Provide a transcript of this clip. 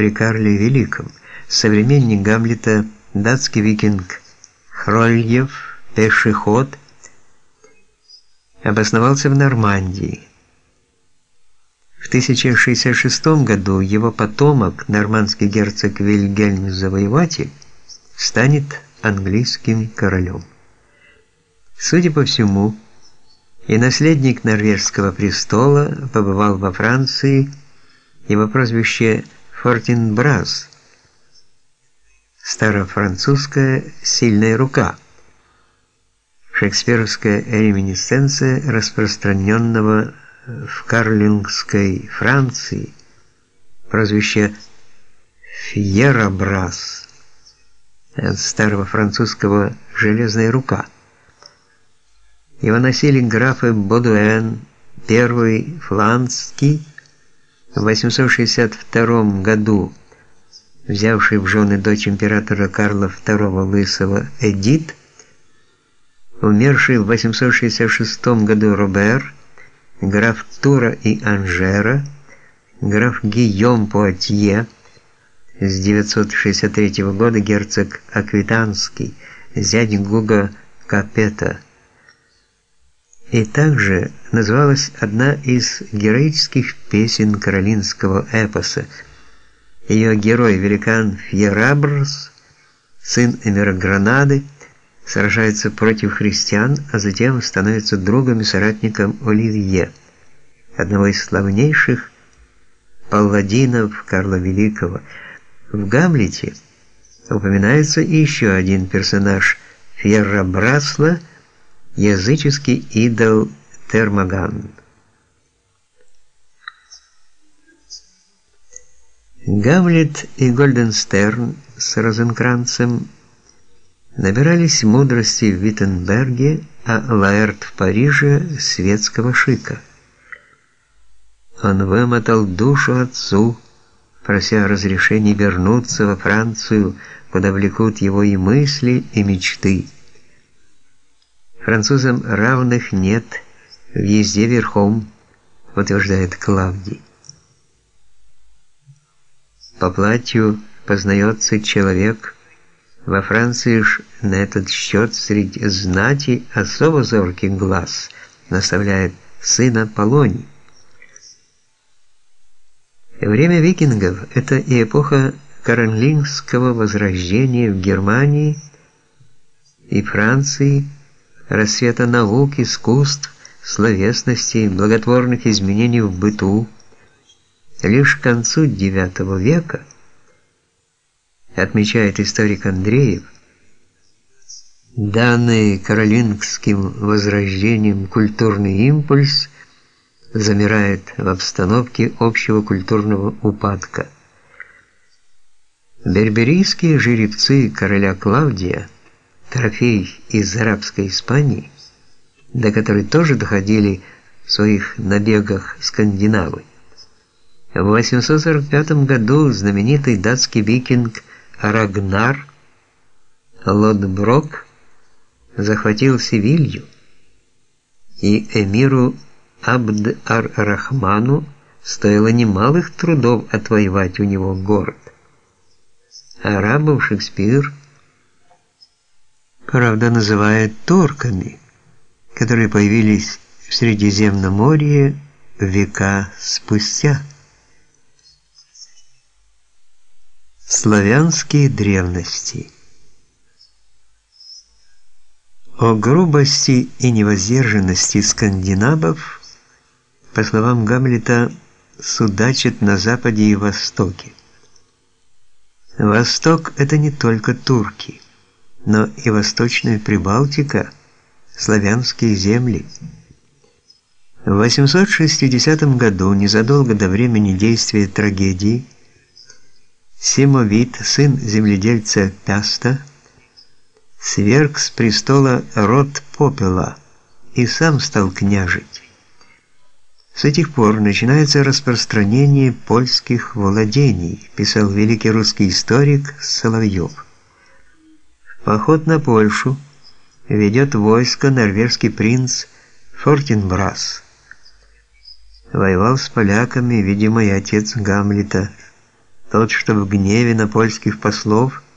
при Карле Великом. Современник Гамлета, датский викинг Хрольев, пеший ход, обосновался в Нормандии. В 1066 году его потомок, нормандский герцог Вильгельм Завоеватель, станет английским королем. Судя по всему, и наследник норвежского престола побывал во Франции, его прозвище Фортинбрас, старофранцузская «сильная рука», шекспировская реминисценция распространенного в карлингской Франции, прозвище Фьерабрас, от старого французского «железная рука». Его носили графы Бодуэн, первый фландский, в 862 году взявший в жены дочь императора Карла II Лысого Эдит, умерший в 866 году Робер, граф Тура и Анжера, граф Гийом Пуатье, с 963 года герцог Аквитанский, зять Гуга Капета. И также называлась одна из героических песен каролинского эпоса. Ее герой-великан Фьерабрс, сын эмира Гранады, сражается против христиан, а затем становится другом и соратником Оливье, одного из славнейших палладинов Карла Великого. В Гамлете упоминается еще один персонаж Фьерра Брасла, языческий идол Термаган. Гамлет и Гольденстерн с Розенкранцем набирались мудрости в Виттенберге, а Лаэрт в Париже светского шика. Он вымотал душу отцу, прося разрешения вернуться во Францию, куда влекут его и мысли, и мечты. Французам равных нет в езде верхом, утверждает Клавдий. По платью познается человек – во Франции ж на этот счет среди знати особо зоркий глаз наставляет сына Полоний. Время викингов – это и эпоха каролингского возрождения в Германии и Франции, рассвета наук, искусств, словесности, благотворных изменений в быту. Лишь к концу IX века – отмечает историк Андреев, данный каролингским возрождением культурный импульс замирает в обстановке общего культурного упадка. Берберийские жеребцы короля Клавдия, трофей из арабской Испании, до которой тоже доходили в своих набегах скандинавы. В 845 году знаменитый датский викинг Рагнар Лодброк захватил Севилью, и эмиру Абд-ар-Рахману стоило немалых трудов отвоевать у него город. Арабов Шекспир, правда, называет турками, которые появились в Средиземноморье века спустя. Славянские древности О грубости и невоздержанности скандинавов, по словам Гамлета, судачат на Западе и Востоке. Восток – это не только турки, но и Восточная Прибалтика, славянские земли. В 860 году, незадолго до времени действия трагедии, Симовит, сын земледельца Пяста, сверг с престола род Попела и сам стал княжить. С этих пор начинается распространение польских владений, писал великий русский историк Соловьев. Поход на Польшу ведет войско норвежский принц Фортинбрас. Воевал с поляками, видимо, и отец Гамлета Тот, что в гневе на польских послов